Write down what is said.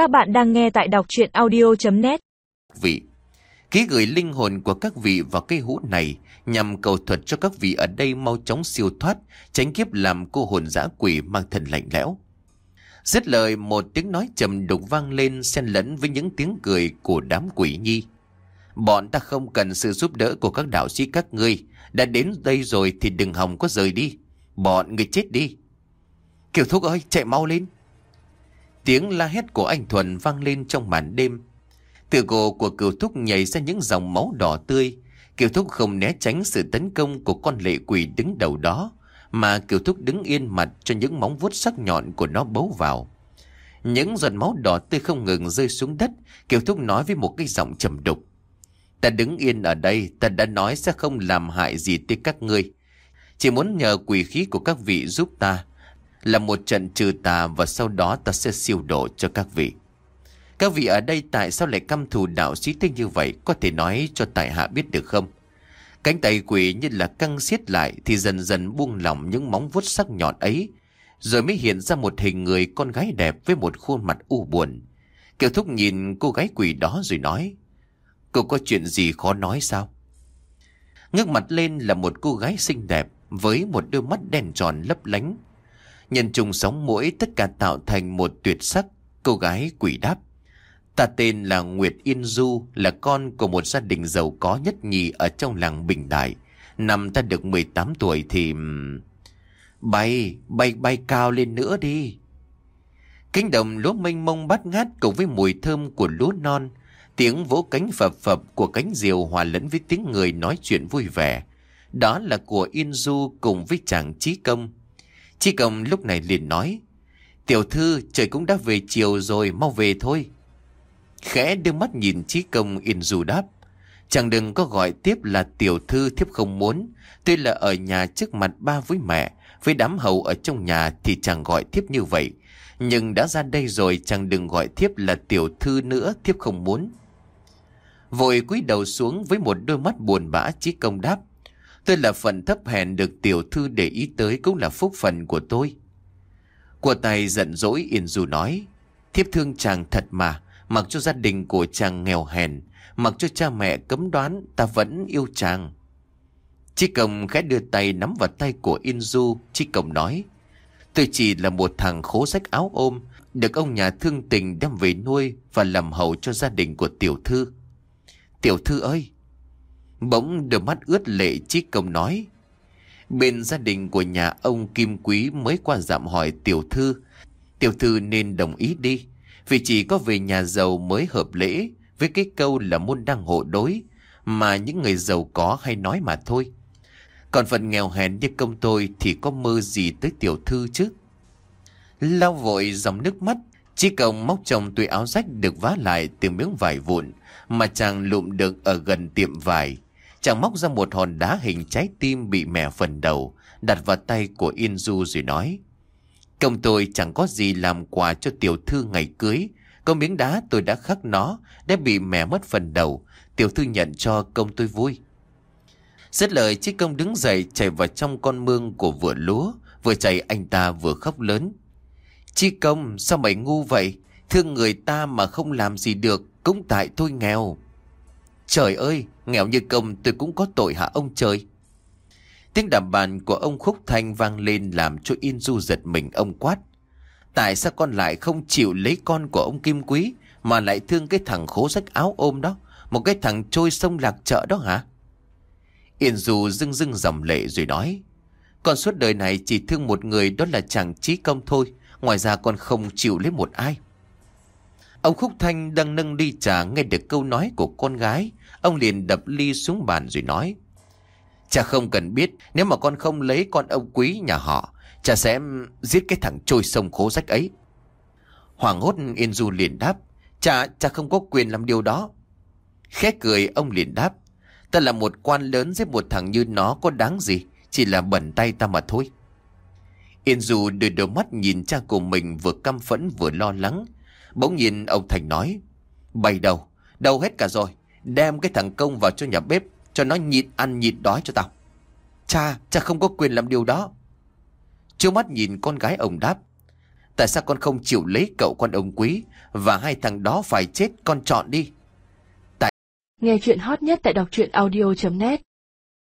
Các bạn đang nghe tại đọc chuyện audio.net Vị Ký gửi linh hồn của các vị vào cây hũ này nhằm cầu thuật cho các vị ở đây mau chóng siêu thoát, tránh kiếp làm cô hồn dã quỷ mang thần lạnh lẽo. Dứt lời một tiếng nói trầm đục vang lên xen lẫn với những tiếng cười của đám quỷ nhi. Bọn ta không cần sự giúp đỡ của các đạo sĩ các ngươi. Đã đến đây rồi thì đừng hòng có rời đi. Bọn người chết đi. Kiều Thúc ơi, chạy mau lên. Tiếng la hét của anh Thuần vang lên trong màn đêm. Từ cổ của Kiều Thúc nhảy ra những dòng máu đỏ tươi. Kiều Thúc không né tránh sự tấn công của con lệ quỷ đứng đầu đó. Mà Kiều Thúc đứng yên mặt cho những móng vuốt sắc nhọn của nó bấu vào. Những giọt máu đỏ tươi không ngừng rơi xuống đất. Kiều Thúc nói với một cái giọng trầm đục. Ta đứng yên ở đây, ta đã nói sẽ không làm hại gì tới các ngươi. Chỉ muốn nhờ quỷ khí của các vị giúp ta, là một trận trừ tà và sau đó ta sẽ siêu độ cho các vị. Các vị ở đây tại sao lại căm thù đạo sĩ tinh như vậy, có thể nói cho tại hạ biết được không? Cánh tay quỷ như là căng xiết lại thì dần dần buông lỏng những móng vuốt sắc nhọn ấy, rồi mới hiện ra một hình người con gái đẹp với một khuôn mặt u buồn. Kiều Thúc nhìn cô gái quỷ đó rồi nói, Cô có chuyện gì khó nói sao? Ngước mặt lên là một cô gái xinh đẹp với một đôi mắt đen tròn lấp lánh. Nhân trùng sóng mũi tất cả tạo thành một tuyệt sắc. Cô gái quỷ đáp. Ta tên là Nguyệt Yên Du, là con của một gia đình giàu có nhất nhì ở trong làng Bình Đại. Năm ta được 18 tuổi thì... Bay, bay bay cao lên nữa đi. Cánh đồng lúa mênh mông bát ngát cùng với mùi thơm của lúa non Tiếng vỗ cánh phập phập của cánh diều hòa lẫn với tiếng người nói chuyện vui vẻ. Đó là của Yên Du cùng với chàng Trí Công. Chi Cầm lúc này liền nói. Tiểu thư trời cũng đã về chiều rồi mau về thôi. Khẽ đưa mắt nhìn Chi Công in dù đáp. Chẳng đừng có gọi tiếp là tiểu thư thiếp không muốn. Tuy là ở nhà trước mặt ba với mẹ, với đám hầu ở trong nhà thì chẳng gọi thiếp như vậy. Nhưng đã ra đây rồi chẳng đừng gọi thiếp là tiểu thư nữa thiếp không muốn. Vội cúi đầu xuống với một đôi mắt buồn bã chí công đáp. Tôi là phần thấp hèn được tiểu thư để ý tới cũng là phúc phần của tôi. Của tài giận dỗi yên dù nói. Thiếp thương chàng thật mà, mặc cho gia đình của chàng nghèo hèn, mặc cho cha mẹ cấm đoán, ta vẫn yêu chàng. Chi Cầm khẽ đưa tay nắm vào tay của Yên Du, Chí nói. Tôi chỉ là một thằng khố sách áo ôm, được ông nhà thương tình đem về nuôi và làm hậu cho gia đình của tiểu thư. Tiểu thư ơi! Bỗng đôi mắt ướt lệ chí công nói. Bên gia đình của nhà ông Kim Quý mới qua dạm hỏi tiểu thư. Tiểu thư nên đồng ý đi. Vì chỉ có về nhà giàu mới hợp lễ với cái câu là môn đăng hộ đối mà những người giàu có hay nói mà thôi. Còn phần nghèo hèn như công tôi thì có mơ gì tới tiểu thư chứ? lao vội dòng nước mắt, chi công móc trong túi áo rách được vá lại từ miếng vải vụn mà chàng lụm được ở gần tiệm vải. Chàng móc ra một hòn đá hình trái tim bị mẻ phần đầu, đặt vào tay của Yên Du rồi nói. Công tôi chẳng có gì làm quà cho tiểu thư ngày cưới. Có miếng đá tôi đã khắc nó, đã bị mẻ mất phần đầu. Tiểu thư nhận cho công tôi vui. Rất lời chiếc công đứng dậy chạy vào trong con mương của vựa lúa. Vừa chạy anh ta vừa khóc lớn. Chi công sao mày ngu vậy? Thương người ta mà không làm gì được. Cũng tại tôi nghèo. Trời ơi, nghèo như công tôi cũng có tội hả ông trời. Tiếng đàm bàn của ông Khúc Thanh vang lên làm cho In Du giật mình ông quát. Tại sao con lại không chịu lấy con của ông Kim Quý mà lại thương cái thằng khố rách áo ôm đó, một cái thằng trôi sông lạc chợ đó hả? Yên Du dưng dưng dầm lệ rồi nói. Con suốt đời này chỉ thương một người đó là chàng trí công thôi, ngoài ra con không chịu lấy một ai. Ông Khúc Thanh đang nâng ly trà nghe được câu nói của con gái. Ông liền đập ly xuống bàn rồi nói. Cha không cần biết nếu mà con không lấy con ông quý nhà họ. Cha sẽ giết cái thằng trôi sông khố rách ấy. Hoàng hốt Yên Du liền đáp. Cha, cha không có quyền làm điều đó. Khét cười ông liền đáp. Ta là một quan lớn giết một thằng như nó có đáng gì. Chỉ là bẩn tay ta mà thôi. Yên Du đưa đôi mắt nhìn cha của mình vừa căm phẫn vừa lo lắng. Bỗng nhìn ông Thành nói. Bày đầu, đầu hết cả rồi. Đem cái thằng công vào cho nhà bếp, cho nó nhịn ăn nhịn đói cho tao. Cha, cha không có quyền làm điều đó. Chú mắt nhìn con gái ông đáp. Tại sao con không chịu lấy cậu con ông quý Và hai thằng đó phải chết con chọn đi Nghe chuyện hot nhất tại đọc truyện audio.net